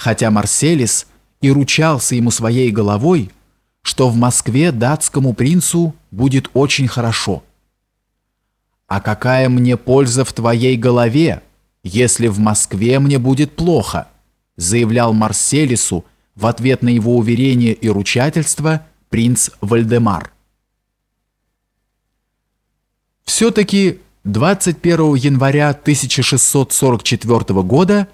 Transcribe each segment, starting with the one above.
хотя Марселис и ручался ему своей головой, что в Москве датскому принцу будет очень хорошо. «А какая мне польза в твоей голове, если в Москве мне будет плохо?» заявлял Марселису в ответ на его уверение и ручательство принц Вальдемар. Все-таки 21 января 1644 года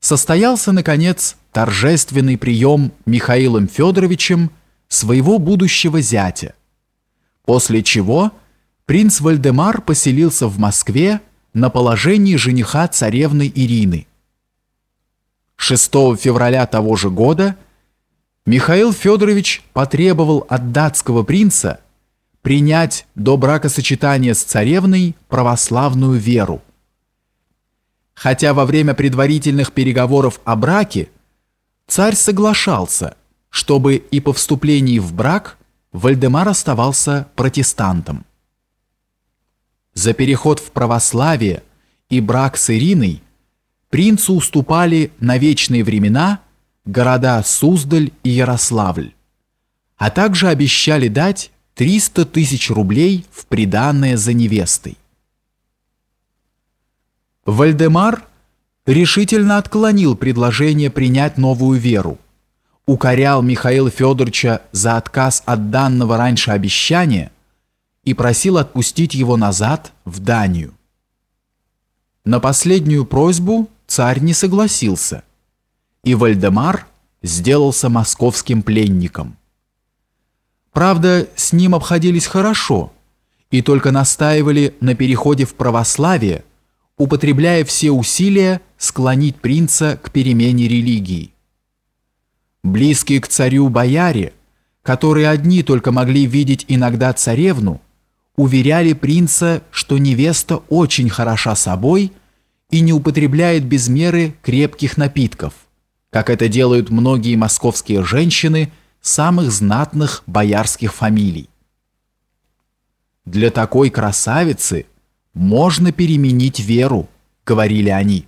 состоялся, наконец, торжественный прием Михаилом Федоровичем своего будущего зятя, после чего принц Вальдемар поселился в Москве на положении жениха царевны Ирины. 6 февраля того же года Михаил Федорович потребовал от датского принца принять до бракосочетания с царевной православную веру. Хотя во время предварительных переговоров о браке царь соглашался, чтобы и по вступлении в брак Вальдемар оставался протестантом. За переход в православие и брак с Ириной принцу уступали на вечные времена города Суздаль и Ярославль, а также обещали дать 300 тысяч рублей в приданное за невестой. Вальдемар решительно отклонил предложение принять новую веру, укорял Михаила Федоровича за отказ от данного раньше обещания и просил отпустить его назад в Данию. На последнюю просьбу царь не согласился, и Вальдемар сделался московским пленником. Правда, с ним обходились хорошо и только настаивали на переходе в православие, употребляя все усилия склонить принца к перемене религии. Близкие к царю бояре, которые одни только могли видеть иногда царевну, уверяли принца, что невеста очень хороша собой и не употребляет без меры крепких напитков, как это делают многие московские женщины – самых знатных боярских фамилий. «Для такой красавицы можно переменить веру», — говорили они.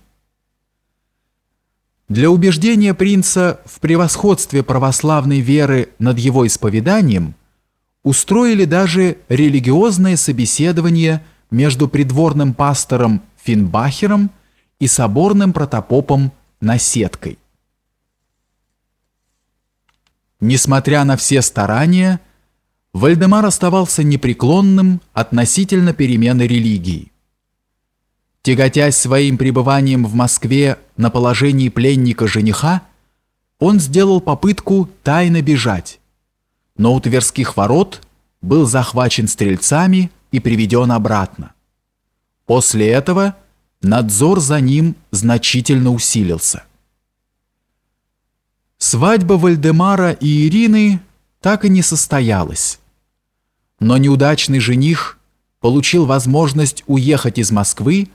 Для убеждения принца в превосходстве православной веры над его исповеданием устроили даже религиозное собеседование между придворным пастором Финбахером и соборным протопопом Наседкой. Несмотря на все старания, Вальдемар оставался непреклонным относительно перемены религии. Тяготясь своим пребыванием в Москве на положении пленника-жениха, он сделал попытку тайно бежать, но у Тверских ворот был захвачен стрельцами и приведен обратно. После этого надзор за ним значительно усилился. Свадьба Вальдемара и Ирины так и не состоялась. Но неудачный жених получил возможность уехать из Москвы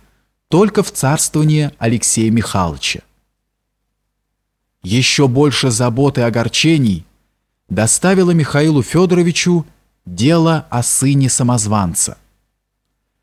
только в царствование Алексея Михайловича. Еще больше забот и огорчений доставило Михаилу Федоровичу дело о сыне самозванца –